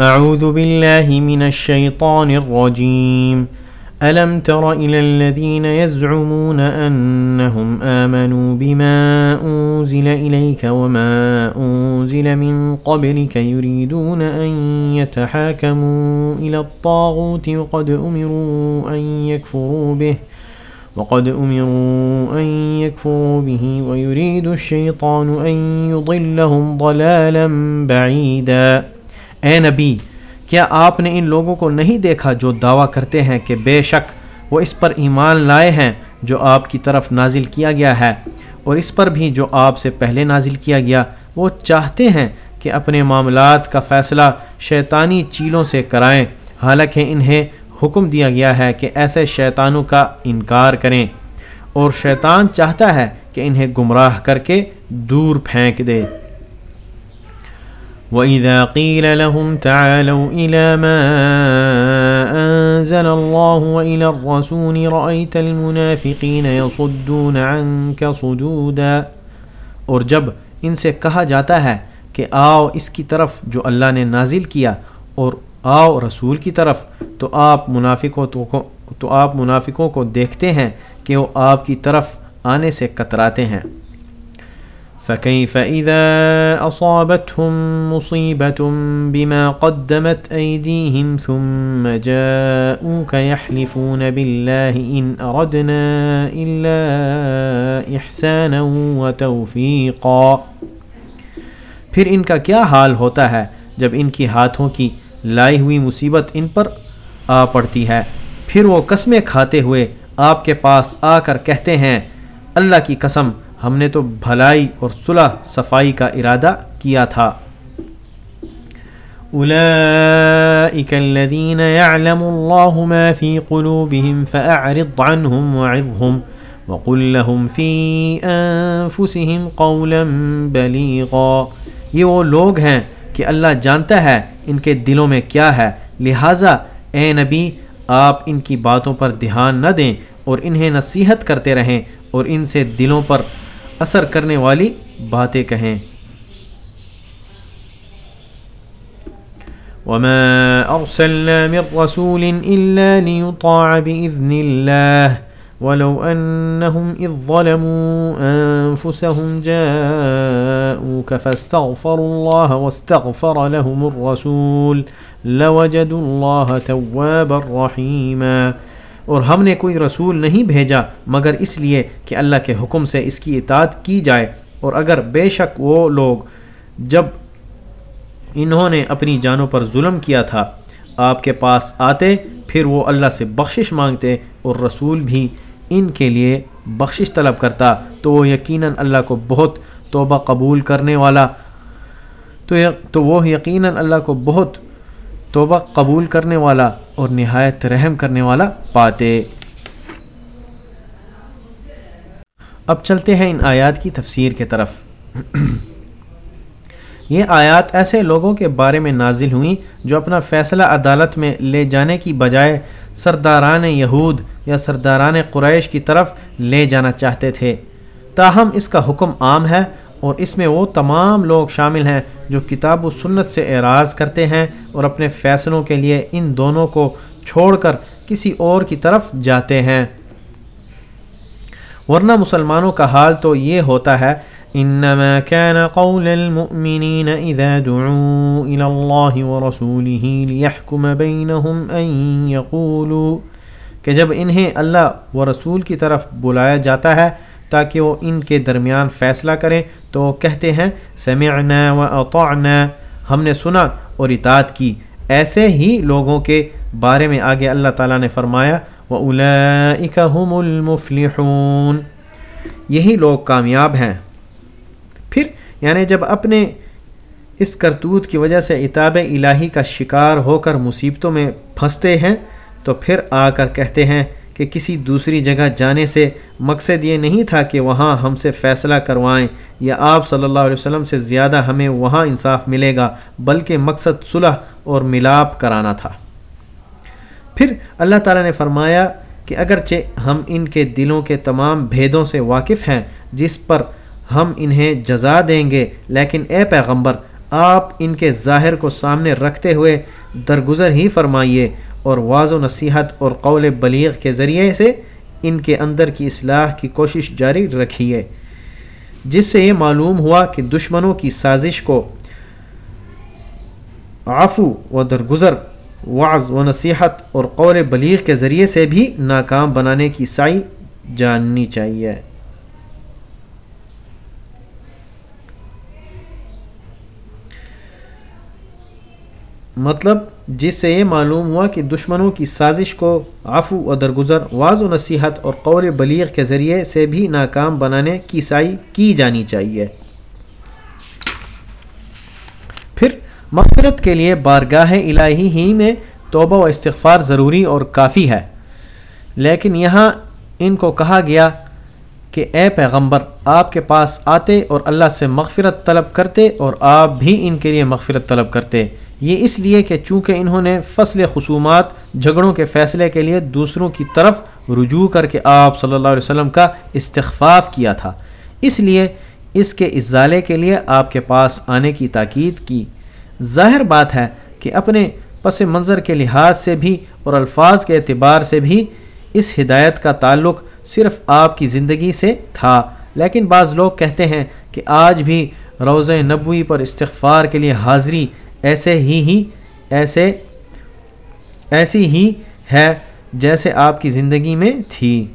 أعوذ بالله من الشيطان الرجيم. ألم تر إلى الذين يزعمون أنهم آمنوا بما أنزل إليك وما أنزل من قبلك يريدون أن يتحاكموا إلى الطاغوت وقد أمروا أن يكفروا به، وقد أمروا أن يكفروا به، ويريد الشيطان أن يضلهم ضلالا بعيدا. اے نبی، کیا آپ نے ان لوگوں کو نہیں دیکھا جو دعویٰ کرتے ہیں کہ بے شک وہ اس پر ایمان لائے ہیں جو آپ کی طرف نازل کیا گیا ہے، اور اس پر بھی جو آپ سے پہلے نازل کیا گیا، وہ چاہتے ہیں کہ اپنے معاملات کا فیصلہ شیطانی چیلوں سے کرائیں۔ حالانکہ انہیں حکم دیا گیا ہے کہ ایسے شیطانوں کا انکار کریں۔ اور شیطان چاہتا ہے کہ انہیں گمراہ کر کے دور پھینک دے۔ وَإِذَا قِيلَ لَهُمْ تَعَالَوْا إِلَى مَا أَنزَلَ اللَّهُ وَإِلَى الرَّسُولِ رَأَيْتَ الْمُنَافِقِينَ يَصُدُّونَ عَنْكَ صُدُودًا۔ اور جب ان سے کہا جاتا ہے کہ آؤ اس کی طرف جو اللہ نے نازل کیا اور آؤ رسول کی طرف، تو آپ منافقوں کو، تو آپ منافقوں کو دیکھتے ہیں کہ وہ آپ کی طرف آنے سے کتراتے ہیں۔ فكيف إذا أصابتهم مصيبة بما قدمت أيديهم ثم جاءوك يحلفون بالله إن أردنا إلا إحسانا وتوفيقا۔ پھر ان کا کیا حال ہوتا ہے جب ان کی ہاتھوں کی لائی ہوئی مصیبت ان پر آ پڑتی ہے؟ پھر وہ قسمیں کھاتے ہوئے آپ کے پاس آ کر کہتے ہیں، اللہ کی قسم ہم نے تو بھلائی اور صلح صفائی کا ارادہ کیا تھا۔ اولئك الذين يعلم الله ما في قلوبهم فأعرض عنهم وعظهم وقل لهم في أنفسهم قولا بليغا یہ وہ لوگ ہیں کہ اللہ جانتا ہے ان کے دلوں میں کیا ہے۔ لہٰذا اے نبی، آپ ان کی باتوں پر دھیان نہ دیں اور انہیں نصیحت کرتے رہیں اور ان سے دلوں پر اثر کرنے والی باتیں کہیں۔ وما ارسلنا من رسول الا ليطاع باذن الله ولو انهم اذ ظلموا انفسهم جاءوك فاستغفروا الله واستغفر لهم الرسول لوجدوا الله توابا رحيما۔ اور ہم نے کوئی رسول نہیں بھیجا، مگر اس لیے کہ اللہ کے حکم سے اس کی اطاعت کی جائے۔ اور اگر بے شک وہ لوگ جب انہوں نے اپنی جانوں پر ظلم کیا تھا، آپ کے پاس آتے، پھر وہ اللہ سے بخشش مانگتے اور رسول بھی ان کے لیے بخشش طلب کرتا۔ تو وہ یقیناً اللہ کو بہت توبہ قبول کرنے والا۔ تو وہ یقیناً اللہ کو بہت توبہ قبول کرنے والا۔ اور نہایت رحم کرنے والا پاتے اب چلتے ہیں ان آیات کی تفسیر کے طرف۔ یہ آیات ایسے لوگوں کے بارے میں نازل ہوئیں جو اپنا فیصلہ عدالت میں لے جانے کی بجائے سرداران یہود یا سرداران قریش کی طرف لے جانا چاہتے تھے۔ تاہم اس کا حکم عام ہے اور اس میں وہ تمام لوگ شامل ہیں جو کتاب و سنت سے اعراض کرتے ہیں اور اپنے فیصلوں کے لیے ان دونوں کو چھوڑ کر کسی اور کی طرف جاتے ہیں۔ ورنہ مسلمانوں کا حال تو یہ ہوتا ہے، انما كان قول المؤمنين اذا دعوا الى الله ورسوله ليحكم بينهم ان يقولوا کہ جب انہیں اللہ و رسول کی طرف بلایا جاتا ہے تاکہ وہ ان کے درمیان فیصلہ کریں تو کہتے ہیں، سمعنا و ہم نے سنا اور اطاعت کی۔ ایسے ہی لوگوں کے بارے میں آگے اللہ تعالیٰ نے فرمایا وہ هم المفلحون۔ یہی لوگ کامیاب ہیں۔ پھر یعنی جب اپنے اس کرتوت کی وجہ سے اتاب الہی کا شکار ہو کر مصیبتوں میں پھنستے ہیں، تو پھر آ کر کہتے ہیں کہ کسی دوسری جگہ جانے سے مقصد یہ نہیں تھا کہ وہاں ہم سے فیصلہ کروائیں یا آپ صلی اللہ علیہ وسلم سے زیادہ ہمیں وہاں انصاف ملے گا، بلکہ مقصد صلح اور ملاپ کرانا تھا۔ پھر اللہ تعالیٰ نے فرمایا کہ اگرچہ ہم ان کے دلوں کے تمام بھیدوں سے واقف ہیں، جس پر ہم انہیں جزا دیں گے، لیکن اے پیغمبر، آپ ان کے ظاہر کو سامنے رکھتے ہوئے درگزر ہی فرمائیے۔ اور واض و نصیحت اور قول بلیغ کے ذریعے سے ان کے اندر کی اصلاح کی کوشش جاری رکھیے جس سے یہ معلوم ہوا کہ دشمنوں کی سازش کو آفو و درگزر، وعظ و نصیحت اور قول بلیغ کے ذریعے سے بھی ناکام بنانے کی سائی جاننی چاہیے۔ مطلب جس سے یہ معلوم ہوا کہ دشمنوں کی سازش کو آفو و درگزر واض و نصیحت اور قول بلیغ کے ذریعے سے بھی ناکام بنانے کی سائی کی جانی چاہیے۔ پھر مغفرت کے لیے بارگاہ الہی ہی میں توبہ و استغفار ضروری اور کافی ہے۔ لیکن یہاں ان کو کہا گیا کہ اے پیغمبر، آپ کے پاس آتے اور اللہ سے مغفرت طلب کرتے اور آپ بھی ان کے لیے مغفرت طلب کرتے۔ یہ اس لیے کہ چونکہ انہوں نے فصل خصومات، جھگڑوں کے فیصلے کے لیے دوسروں کی طرف رجوع کر کے آپ صلی اللہ علیہ وسلم کا استخفاف کیا تھا۔ اس لیے اس کے ازالے کے لیے آپ کے پاس آنے کی تاکید کی۔ ظاہر بات ہے کہ اپنے پس منظر کے لحاظ سے بھی اور الفاظ کے اعتبار سے بھی اس ہدایت کا تعلق صرف آپ کی زندگی سے تھا۔ لیکن بعض لوگ کہتے ہیں کہ آج بھی روض نبوی پر استغفار کے لیے حاضری ایسے ہی ہی، ایسے، ایسی ہی ہے جیسے آپ کی زندگی میں تھی۔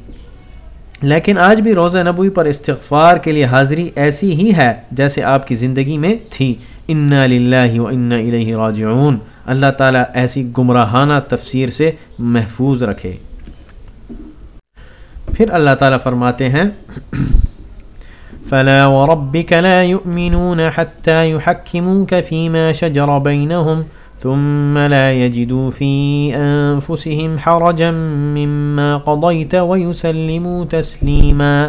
لیکن آج بھی روزہ نبوی پر استغفار کے لیے حاضری ایسی ہی ہے جیسے آپ کی زندگی میں تھی۔ ان للہ و ان الیہ راجعون۔ اللہ تعالیٰ ایسی گمراہانہ تفسیر سے محفوظ رکھے۔ پھر اللہ تعالیٰ فرماتے ہیں، فلا وربك لا يؤمنون حتى يحكموك فيما شجر بينهم ثم لا يجدوا في أنفسهم حرجا مما قضيت ويسلموا تسليما۔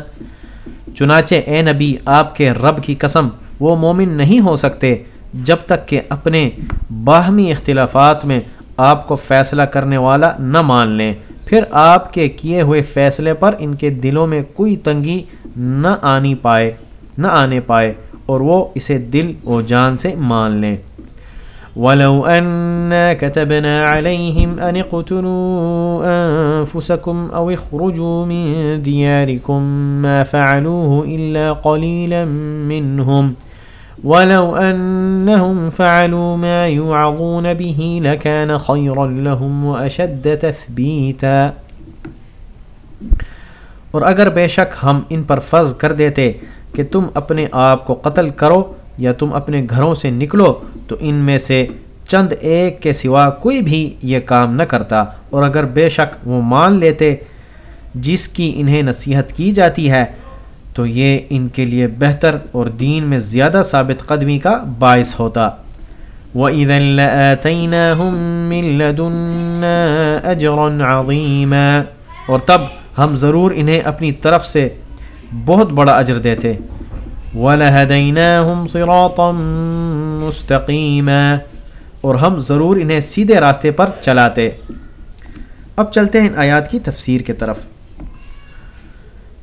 چنانچہ اے نبی، آپ کے رب کی قسم، وہ مومن نہیں ہو سکتے جب تک کہ اپنے باہمی اختلافات میں آپ کو فیصلہ کرنے والا نہ مان لیں۔ پھر آپ کے کیے ہوئے فیصلے پر ان کے دلوں میں کوئی تنگی نہ آنی پائے، نہ آنے پائے، اور وہ اسے دل و جان سے مان لیں۔ ولو أنا كتبنا عليهم أن اقتلوا أنفسكم أو اخرجوا من دياركم ما فعلوه إلا قليلا منهم ولو أنهم فعلوا ما يوعظون به لكان خيرا لهم وأشد تثبيتا۔ اور اگر بے شک ہم ان پر فرض کر دیتے کہ تم اپنے آپ کو قتل کرو یا تم اپنے گھروں سے نکلو، تو ان میں سے چند ایک کے سوا کوئی بھی یہ کام نہ کرتا۔ اور اگر بے شک وہ مان لیتے، جس کی انہیں نصیحت کی جاتی ہے تو یہ ان کے لیے بہتر اور دین میں زیادہ ثابت قدمی کا باعث ہوتا۔ وَإِذًا مِّن لَدُنَّا أَجْرًا عَظِيمًا۔ اور تب ہم ضرور انہیں اپنی طرف سے بہت بڑا اجر دیتے۔ وَلَهَدَيْنَاهُمْ صِرَاطًا مُسْتَقِيمًا۔ اور ہم ضرور انہیں سیدھے راستے پر چلاتے۔ اب چلتے ہیں ان آیات کی تفسیر کے طرف۔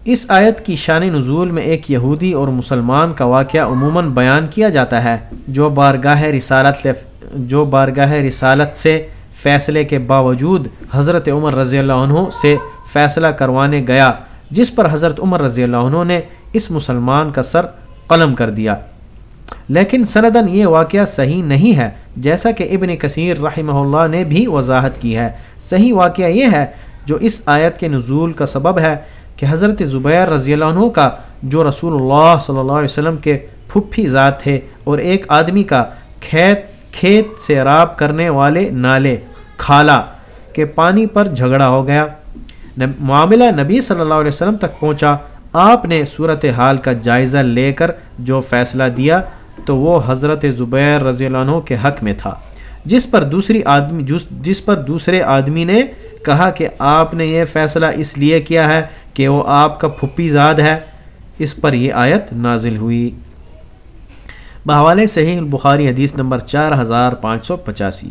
اس آیت کی شان نزول میں ایک یہودی اور مسلمان کا واقعہ عموماً بیان کیا جاتا ہے، جو بارگاہ رسالت جو بارگاہ رسالت سے فیصلے کے باوجود حضرت عمر رضی اللہ عنہ سے فیصلہ کروانے گیا، جس پر حضرت عمر رضی اللہ عنہ نے اس مسلمان کا سر قلم کر دیا۔ لیکن سندن یہ واقعہ صحیح نہیں ہے، جیسا کہ ابن کثیر رحمہ اللہ نے بھی وضاحت کی ہے۔ صحیح واقعہ یہ ہے، جو اس آیت کے نزول کا سبب ہے کہ حضرت زبیر رضی اللہ عنہ کا جو رسول اللہ صلی اللہ علیہ وسلم کے پھپھی ذات تھے اور ایک آدمی کا کھیت کھیت سے راب کرنے والے نالے کھالا کے پانی پر جھگڑا ہو گیا۔ معاملہ نبی صلی اللہ علیہ وسلم تک پہنچا۔ آپ نے صورت حال کا جائزہ لے کر جو فیصلہ دیا تو وہ حضرت زبیر رضی اللہ عنہ کے حق میں تھا۔ جس پر دوسری آدمی جس پر دوسرے آدمی نے کہا کہ آپ نے یہ فیصلہ اس لیے کیا ہے کہ وہ آپ کا پھپھی زاد ہے، اس پر یہ آیت نازل ہوئی۔ بحوالے صحیح البخاری حدیث نمبر چار ہزار پانچ سو پچاسی۔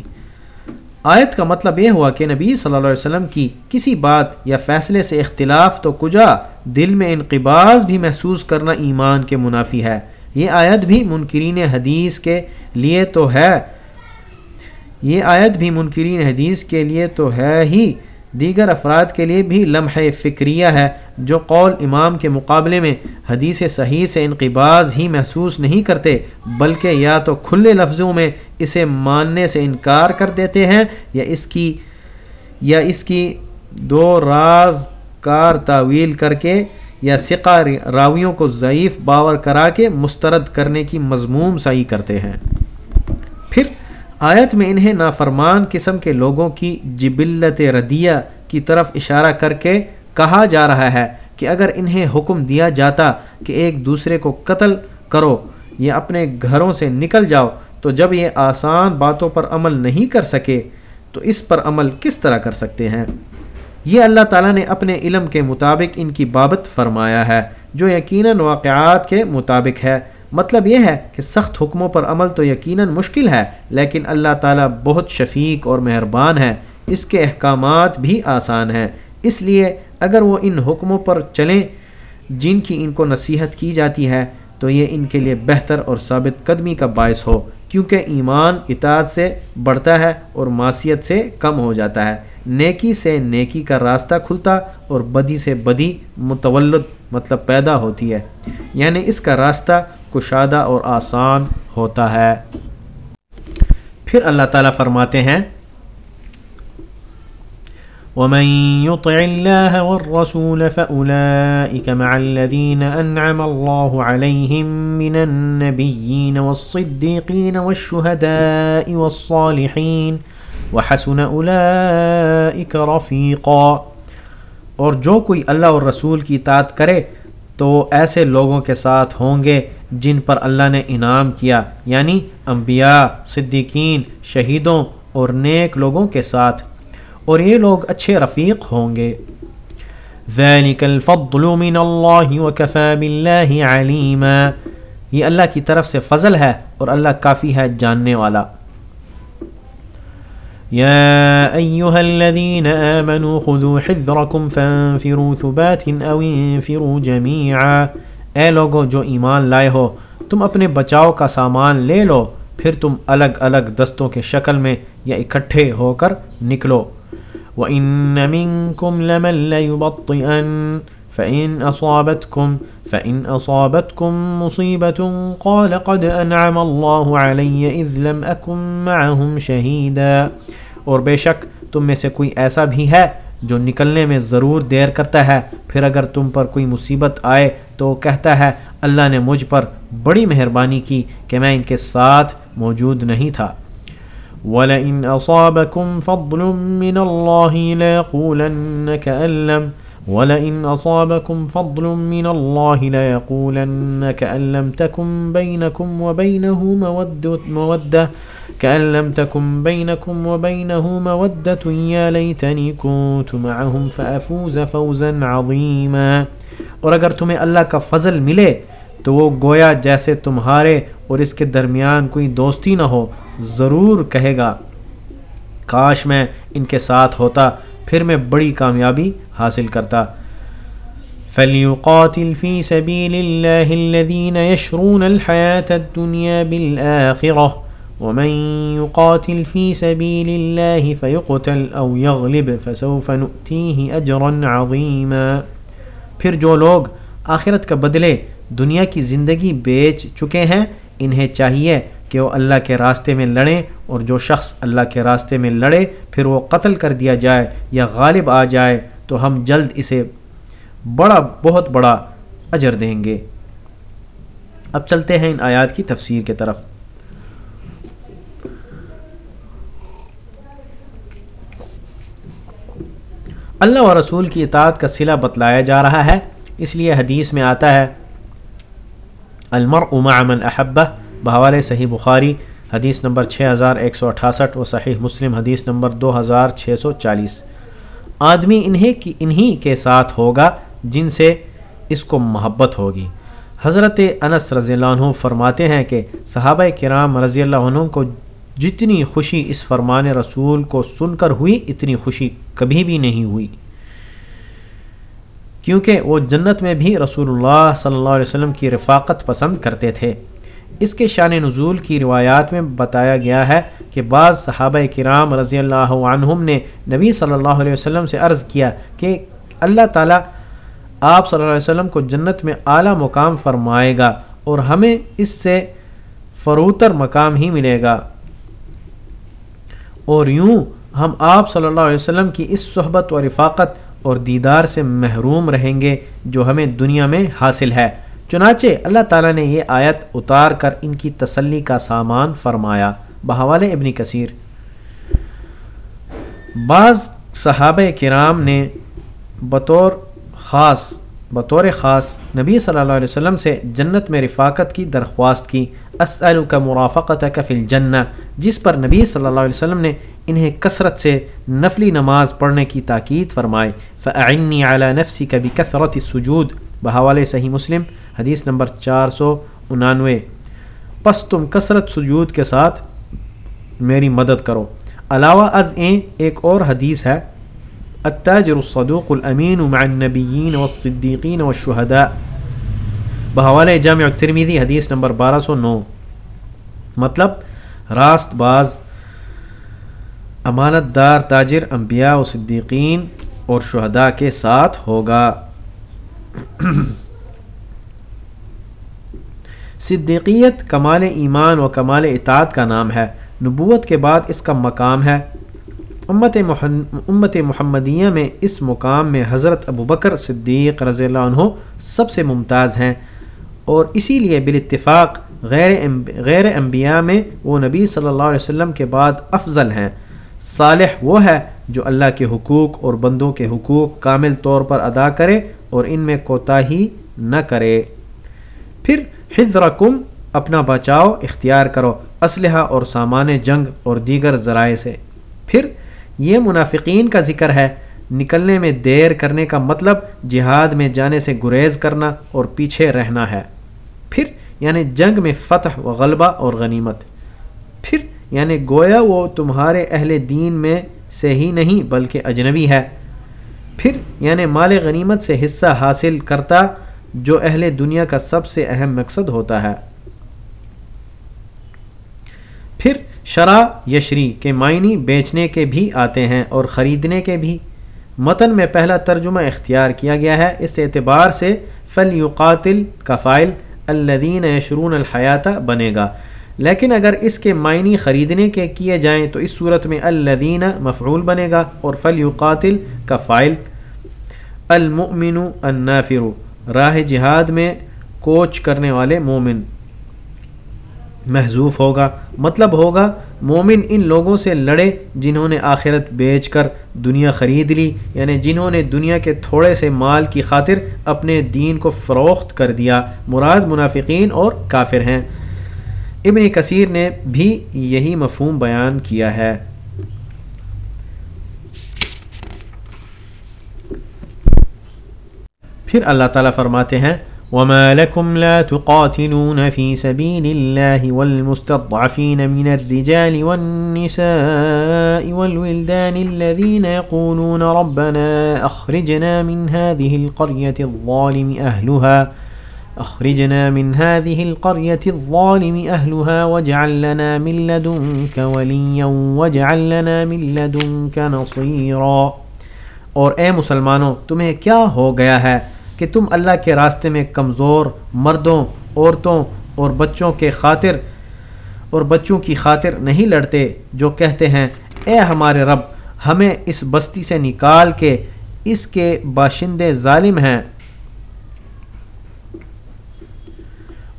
آیت کا مطلب یہ ہوا کہ نبی صلی اللہ علیہ وسلم کی کسی بات یا فیصلے سے اختلاف تو کجا دل میں انقباز بھی محسوس کرنا ایمان کے منافی ہے۔ یہ آیت بھی منکرین حدیث کے لیے تو ہے۔ یہ آیت بھی منکرین حدیث کے لیے تو ہے ہی۔ دیگر افراد کے لیے بھی لمحہ فکریہ ہے، جو قول امام کے مقابلے میں حدیث صحیح سے انقباز ہی محسوس نہیں کرتے، بلکہ یا تو کھلے لفظوں میں اسے ماننے سے انکار کر دیتے ہیں، یا اس کی، یا اس کی دو راز کار تعویل کر کے، یا سقہ راویوں کو ضعیف باور کرا کے مسترد کرنے کی مضموم سائی کرتے ہیں۔ پھر آیت میں انہیں نافرمان قسم کے لوگوں کی جبلت ردیہ کی طرف اشارہ کر کے کہا جا رہا ہے کہ اگر انہیں حکم دیا جاتا کہ ایک دوسرے کو قتل کرو، یا اپنے گھروں سے نکل جاؤ، تو جب یہ آسان باتوں پر عمل نہیں کر سکے، تو اس پر عمل کس طرح کر سکتے ہیں؟ یہ اللہ تعالیٰ نے اپنے علم کے مطابق ان کی بابت فرمایا ہے، جو یقیناً واقعات کے مطابق ہے۔ مطلب یہ ہے کہ سخت حکموں پر عمل تو یقیناً مشکل ہے، لیکن اللہ تعالیٰ بہت شفیق اور مہربان ہے۔ اس کے احکامات بھی آسان ہیں۔ اس لیے اگر وہ ان حکموں پر چلیں جن کی ان کو نصیحت کی جاتی ہے، تو یہ ان کے لیے بہتر اور ثابت قدمی کا باعث ہو، کیونکہ ایمان اطاعت سے بڑھتا ہے اور معاشیت سے کم ہو جاتا ہے۔ نیکی سے نیکی کا راستہ کھلتا اور بدی سے بدی متولد مطلب پیدا ہوتی ہے۔ یعنی اس کا راستہ کشادہ اور آسان ہوتا ہے۔ پھر اللہ تعالیٰ فرماتے ہیں، ومن يطع الله والرسول فأولئك مع الذين أنعم الله عليهم من النبيين والصديقين والشهداء والصالحين وحسن أولئك رفيقا۔ اور جو کوئی اللہ اور رسول کی اطاعت کرے تو ایسے لوگوں کے ساتھ ہوں گے جن پر اللہ نے انعام کیا یعنی انبیاء، صدیقین، شہیدوں اور نیک لوگوں کے ساتھ۔ اور یہ لوگ اچھے رفیق ہوں گے۔ ذلك الفضل من اللہ وكفى باللہ علیما یہ اللہ کی طرف سے فضل ہے اور اللہ کافی ہے جاننے والا۔ يا أيها الذين آمنوا خذوا حذركم فانفروا ثبات أو انفروا جميعا۔ اے لوگو، جو ایمان لائے ہو، تم اپنے بچاؤ کا سامان لے لو، پھر تم الگ الگ دستوں کے شکل میں یا اکٹھے ہو کر نکلو۔ وَإِنَّ مِنكُمْ لَمَن لَيُبَطِّئَن۔ فَإِنْ أَصَابَتْكُمْ فَإِنْ أَصَابَتْكُمْ مُصِيبَةٌ قَالَ قَدْ أَنْعَمَ اللَّهُ عَلَيَّ إِذْ لَمْ أَكُمْ مَعَهُمْ شَهِيدًا اور بے شک تم میں سے کوئی ایسا بھی ہے جو نکلنے میں ضرور دیر کرتا ہے۔ پھر اگر تم پر کوئی مصیبت آئے تو کہتا ہے، اللہ نے مجھ پر بڑی مہربانی کی کہ میں ان کے ساتھ موجود نہیں تھا۔ وَلَئِنْ أَصَابَكُمْ فَضْلٌ مِّنَ اللَّهِ لَيَقُولَنَّ كَأَن لَّمْ وَلَئِنْ أَصَابَكُمْ فَضْلٌ مِّنَ اللَّهِ لَيَقُولَنَّ كَأَن لَّمْ تَكُن بَيْنَكُمْ وَبَيْنَهُ مَوَدَّةٌ كأن لم تكن بينكم وبينه مودة يا ليتني كنت معهم فأفوز فوزا عظيما۔ اور اگر تمہیں اللہ کا فضل ملے تو وہ گویا جیسے تمہارے اور اس کے درمیان کوئی دوستی نہ ہو، ضرور کہے گا، کاش میں ان کے ساتھ ہوتا پھر میں بڑی کامیابی حاصل کرتا۔ فَلْيُقَاتِلْ فِي سَبِيلِ اللَّهِ الَّذِينَ يَشْرُونَ الْحَيَاةَ الدُّنْيَا بِالْآخِرَةِ ومن يقاتل في سبيل الله فيقتل أو يغلب فسوف نؤتيه أجرا عظيما۔ پھر جو لوگ آخرت کا بدلے دنیا کی زندگی بیچ چکے ہیں، انہیں چاہیے کہ وہ اللہ کے راستے میں لڑیں اور جو شخص اللہ کے راستے میں لڑے، پھر وہ قتل کر دیا جائے یا غالب آ جائے، تو ہم جلد اسے بڑا، بہت بڑا اجر دیں گے۔ اب چلتے ہیں ان آیات کی تفسیر کے طرف۔ اللہ و رسول کی اطاعت کا صلہ بتلایا جا رہا ہے۔ اس لیے حدیث میں آتا ہے المر من احبہ بحوالِ صحیح بخاری، حدیث نمبر 6168 و صحیح مسلم، حدیث نمبر 2640 آدمی انہیں کی انہی کے ساتھ ہوگا جن سے اس کو محبت ہوگی۔ حضرت انس رضی اللہ عنہ فرماتے ہیں کہ صحابہ کرام رضی اللہ عنہ کو جتنی خوشی اس فرمان رسول کو سن کر ہوئی، اتنی خوشی کبھی بھی نہیں ہوئی۔ کیونکہ وہ جنت میں بھی رسول اللہ صلی اللہ علیہ وسلم کی رفاقت پسند کرتے تھے۔ اس کے شان نزول کی روایات میں بتایا گیا ہے کہ بعض صحابہ کرام رضی اللہ عنہم نے نبی صلی اللہ علیہ وسلم سے عرض کیا کہ اللہ تعالیٰ آپ صلی اللہ علیہ وسلم کو جنت میں اعلیٰ مقام فرمائے گا اور ہمیں اس سے فروتر مقام ہی ملے گا۔ اور یوں ہم آپ صلی اللہ علیہ وسلم کی اس صحبت و رفاقت اور دیدار سے محروم رہیں گے جو ہمیں دنیا میں حاصل ہے۔ چنانچہ اللہ تعالیٰ نے یہ آیت اتار کر ان کی تسلی کا سامان فرمایا۔ بحوال ابن کثیر۔ بعض صحابہ کرام نے بطور خاص بطور خاص نبی صلی اللہ علیہ وسلم سے جنت میں رفاقت کی درخواست کی۔ اسلو کا مرافقت کفل الجنہ۔ جس پر نبی صلی اللہ علیہ وسلم نے انہیں کثرت سے نفلی نماز پڑھنے کی تاکید فرمائے فعنی اعلیٰ نفسی کبھی کثرت سجود بحوال صحیح مسلم۔ حدیث نمبر چار سو انانوے۔ پس تم کثرت سجود کے ساتھ میری مدد کرو۔ علاوہ از این، ایک اور حدیث ہے۔ التاجر الصدوق الامین مع النبیین والصدیقین والشہداء۔ بحوال جامع ترمیدی حدیث نمبر بارہ سو نو۔ مطلب راست باز امانت دار تاجر، انبیاء و صدیقین اور شہداء کے ساتھ ہوگا۔ صدیقیت کمال ایمان و کمال اطاعت کا نام ہے۔ نبوت کے بعد اس کا مقام ہے۔ امت امت محمدیہ میں اس مقام میں حضرت ابو بکر صدیق رضی اللہ عنہ سب سے ممتاز ہیں۔ اور اسی لیے بالاتفاق غیر غیر انبیاء میں وہ نبی صلی اللہ علیہ وسلم کے بعد افضل ہیں۔ صالح وہ ہے جو اللہ کے حقوق اور بندوں کے حقوق کامل طور پر ادا کرے اور ان میں کوتاہی نہ کرے۔ پھر حضرکم اپنا بچاؤ، اختیار کرو، اسلحہ اور سامان جنگ اور دیگر ذرائع سے۔ پھر یہ منافقین کا ذکر ہے، نکلنے میں دیر کرنے کا مطلب جہاد میں جانے سے گریز کرنا اور پیچھے رہنا ہے۔ پھر یعنی جنگ میں فتح و غلبہ اور غنیمت۔ پھر یعنی گویا وہ تمہارے اہل دین میں سے ہی نہیں بلکہ اجنبی ہے۔ پھر یعنی مال غنیمت سے حصہ حاصل کرتا جو اہل دنیا کا سب سے اہم مقصد ہوتا ہے۔ پھر شرح یشری کے معنی بیچنے کے بھی آتے ہیں اور خریدنے کے بھی۔ متن میں پہلا ترجمہ اختیار کیا گیا ہے، اس اعتبار سے فل یقاتل کا فائل الدین یشرون الحیات بنے گا۔ لیکن اگر اس کے معنی خریدنے کے کیے جائیں تو اس صورت میں الدین مفعول بنے گا اور فل یقاتل کا فائل المؤمن النافر۔ راہ جہاد میں کوچ کرنے والے مومن۔ محضوف ہوگا۔ مطلب ہوگا، مومن ان لوگوں سے لڑے جنہوں نے آخرت بیچ کر دنیا خرید لی یعنی جنہوں نے دنیا کے تھوڑے سے مال کی خاطر اپنے دین کو فروخت کر دیا۔ مراد منافقین اور کافر ہیں۔ ابن کثیر نے بھی یہی مفہوم بیان کیا ہے۔ پھر اللہ تعالیٰ فرماتے ہیں، وما لكم لا تقاتلون في سبيل الله والمستضعفين من الرجال والنساء والولدان الذين يقولون ربنا أخرجنا من هذه القرية الظالم أهلها، أخرجنا من هذه القرية الظالم أهلها واجعل لنا من لدنك وليا واجعل لنا من لدنك نصيرا۔ اور اے مسلمانوں، تمہیں کیا ہو گیا ہے؟ کہ تم اللہ کے راستے میں کمزور مردوں، عورتوں اور بچوں کے خاطر، اور بچوں کی خاطر نہیں لڑتے جو کہتے ہیں، اے ہمارے رب، ہمیں اس بستی سے نکال کے اس کے باشندے ظالم ہیں۔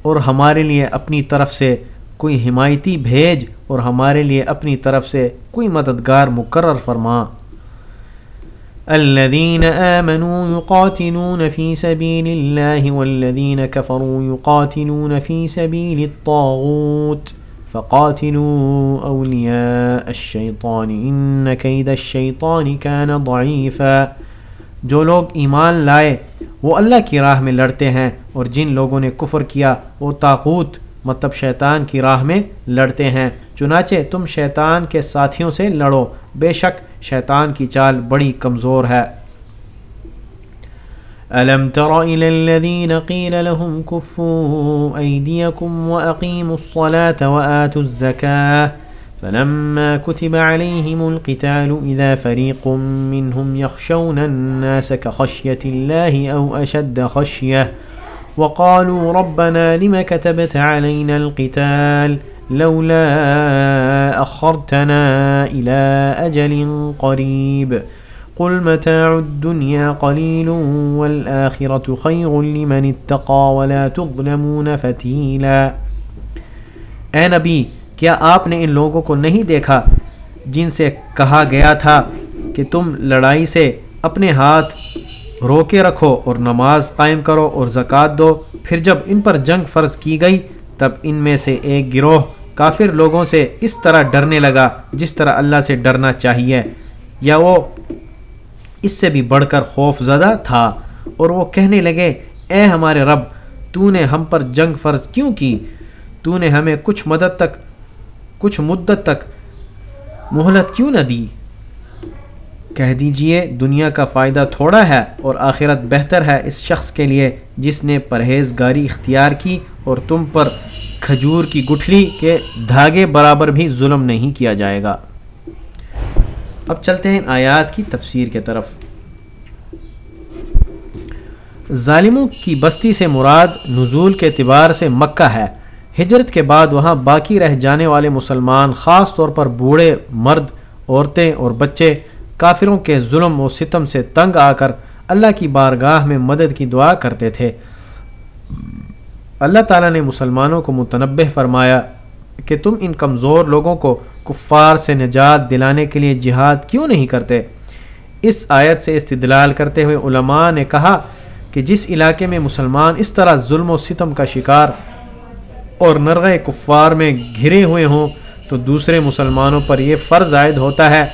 اور ہمارے لیے اپنی طرف سے کوئی حمایتی بھیج، اور ہمارے لیے اپنی طرف سے کوئی مددگار مقرر فرما۔ الذين آمنوا يقاتلون في سبيل الله والذين كفروا يقاتلون في سبيل الطاغوت فقاتلوا أولياء الشيطان إن كيد الشيطان كان ضعيفا جو لوگ ایمان لائے، وہ اللہ کی راہ میں لڑتے ہیں اور جن لوگوں نے کفر کیا، وہ طاقوت مطلب شیطان کی راہ میں لڑتے ہیں۔ چنانچہ تم شیطان کے ساتھیوں سے لڑو۔ بے شک شیطان کی چال بڑی کمزور ہے۔ ألم تر إلى الذين قيل لهم كفوا أيديكم وأقيموا الصلاة وآتوا الزكاة فلما كتب عليهم القتال إذا فريق منهم يخشون الناس كخشية الله أو أشد خشية وقالوا ربنا لم كتبت علينا القتال لولا أخرتنا إلى أجل قريب. قل متاع الدنيا قليل والآخرة خير لمن اتقى ولا تظلمون فتيلا. اے نبی، کیا آپ نے ان لوگوں کو نہیں دیکھا جن سے کہا گیا تھا کہ تم لڑائی سے اپنے ہاتھ روکے رکھو اور نماز قائم کرو اور زکوٰۃ دو؟ پھر جب ان پر جنگ فرض کی گئی تب ان میں سے ایک گروہ کافر لوگوں سے اس طرح ڈرنے لگا جس طرح اللہ سے ڈرنا چاہیے۔ یا وہ اس سے بھی بڑھ کر خوف زدہ تھا اور وہ کہنے لگے، اے ہمارے رب، تو نے ہم پر جنگ فرض کیوں کی؟ تو نے ہمیں کچھ مدد تک، کچھ مدت تک مہلت کیوں نہ دی؟ کہہ دیجیے، دنیا کا فائدہ تھوڑا ہے اور آخرت بہتر ہے اس شخص کے لیے جس نے پرہیزگاری اختیار کی اور تم پر کھجور کی گٹھلی کے دھاگے برابر بھی ظلم نہیں کیا جائے گا۔ اب چلتے ہیں آیات کی تفسیر کے طرف۔ ظالموں کی بستی سے مراد نزول کے اعتبار سے مکہ ہے۔ ہجرت کے بعد وہاں باقی رہ جانے والے مسلمان، خاص طور پر بوڑھے، مرد، عورتیں اور بچے، کافروں کے ظلم و ستم سے تنگ آ کر اللہ کی بارگاہ میں مدد کی دعا کرتے تھے۔ اللہ تعالیٰ نے مسلمانوں کو متنبع فرمایا کہ تم ان کمزور لوگوں کو کفار سے نجات دلانے کے لیے جہاد کیوں نہیں کرتے؟ اس آیت سے استدلال کرتے ہوئے علماء نے کہا کہ جس علاقے میں مسلمان اس طرح ظلم و ستم کا شکار اور نرغ کفار میں گھرے ہوئے ہوں، تو دوسرے مسلمانوں پر یہ فرض عائد ہوتا ہے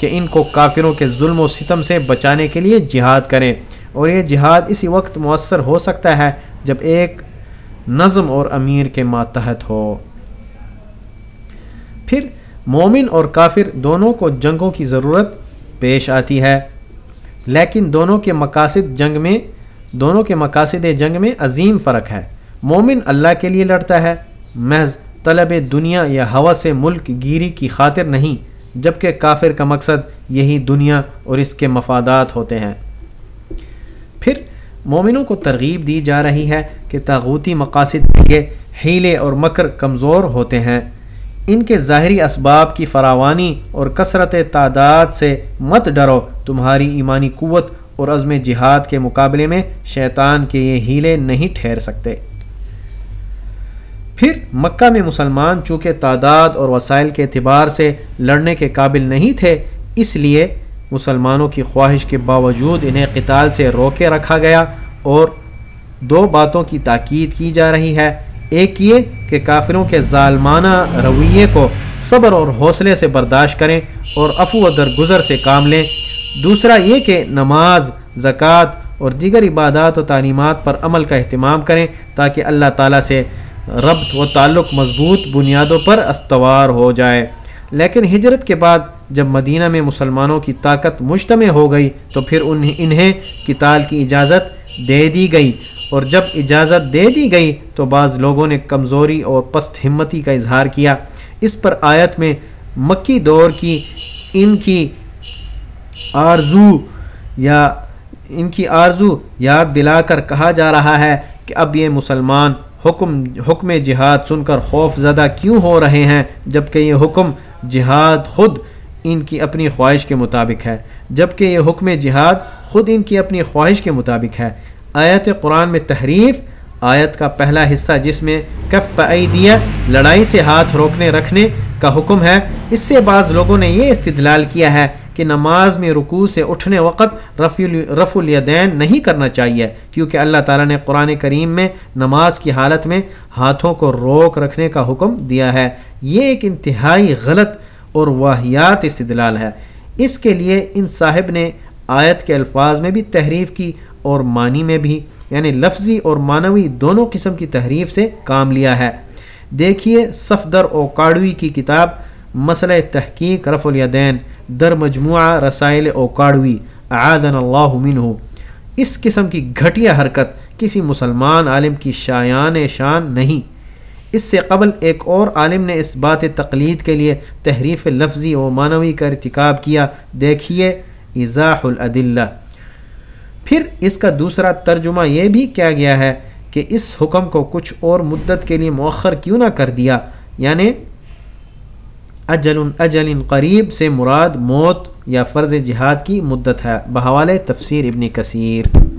کہ ان کو کافروں کے ظلم و ستم سے بچانے کے لیے جہاد کریں۔ اور یہ جہاد اسی وقت مؤثر ہو سکتا ہے جب ایک نظم اور امیر کے ماتحت ہو۔ پھر مومن اور کافر دونوں کو جنگوں کی ضرورت پیش آتی ہے، لیکن دونوں کے مقاصد جنگ میں، دونوں کے مقاصد جنگ میں عظیم فرق ہے۔ مومن اللہ کے لیے لڑتا ہے، محض طلب دنیا یا ہوا سے ملک گیری کی خاطر نہیں، جبکہ کافر کا مقصد یہی دنیا اور اس کے مفادات ہوتے ہیں۔ پھر مومنوں کو ترغیب دی جا رہی ہے کہ تاغوتی مقاصد کے لیے ہیلے اور مکر کمزور ہوتے ہیں۔ ان کے ظاہری اسباب کی فراوانی اور کثرت تعداد سے مت ڈرو۔ تمہاری ایمانی قوت اور عزم جہاد کے مقابلے میں شیطان کے یہ ہیلے نہیں ٹھہر سکتے۔ پھر مکہ میں مسلمان چونکہ تعداد اور وسائل کے اعتبار سے لڑنے کے قابل نہیں تھے، اس لیے مسلمانوں کی خواہش کے باوجود انہیں قتال سے روکے رکھا گیا اور دو باتوں کی تاکید کی جا رہی ہے۔ ایک یہ کہ کافروں کے ظالمانہ رویے کو صبر اور حوصلے سے برداشت کریں اور افو و درگزر سے کام لیں۔ دوسرا یہ کہ نماز، زکوٰۃ اور دیگر عبادات و تعلیمات پر عمل کا اہتمام کریں تاکہ اللہ تعالیٰ سے ربط و تعلق مضبوط بنیادوں پر استوار ہو جائے۔ لیکن ہجرت کے بعد جب مدینہ میں مسلمانوں کی طاقت مجتمع ہو گئی تو پھر انہیں انہیں کتال کی اجازت دے دی گئی۔ اور جب اجازت دے دی گئی تو بعض لوگوں نے کمزوری اور پست ہمتی کا اظہار کیا۔ اس پر آیت میں مکی دور کی ان کی آرزو یا ان کی آرزو یاد دلا کر کہا جا رہا ہے کہ اب یہ مسلمان حکم حکم جہاد سن کر خوف زدہ کیوں ہو رہے ہیں جبکہ یہ حکم جہاد خود ان کی اپنی خواہش کے مطابق ہے جبکہ یہ حکم جہاد خود ان کی اپنی خواہش کے مطابق ہے۔ آیت قرآن میں تحریف، آیت کا پہلا حصہ جس میں کف عیدیہ لڑائی سے ہاتھ روکنے، رکھنے کا حکم ہے۔ اس سے بعض لوگوں نے یہ استدلال کیا ہے کہ نماز میں رکوع سے اٹھنے وقت رف الیدین نہیں کرنا چاہیے، کیونکہ اللہ تعالیٰ نے قرآن کریم میں نماز کی حالت میں ہاتھوں کو روک رکھنے کا حکم دیا ہے۔ یہ ایک انتہائی غلط اور واحیات استدلال ہے۔ اس کے لیے ان صاحب نے آیت کے الفاظ میں بھی تحریف کی اور معنی میں بھی یعنی لفظی اور معنوی دونوں قسم کی تحریف سے کام لیا ہے۔ دیکھیے صفدر او کاڑوی کی کتاب مسئلہ تحقیق رف الیدین، در مجموعہ رسائل اوکاڑوی اعاذن اللہ منہ۔ اس قسم کی گھٹیا حرکت کسی مسلمان عالم کی شایان شان نہیں۔ اس سے قبل ایک اور عالم نے اس بات تقلید کے لیے تحریف لفظی و معنوی کا ارتکاب کیا، دیکھیے ایزاح العدلہ پھر اس کا دوسرا ترجمہ یہ بھی کیا گیا ہے کہ اس حکم کو کچھ اور مدت کے لیے مؤخر کیوں نہ کر دیا یعنی اجل اجل قریب سے مراد موت یا فرض جہاد کی مدت ہے۔ بحوال تفسیر ابن کثیر۔